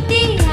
de dia.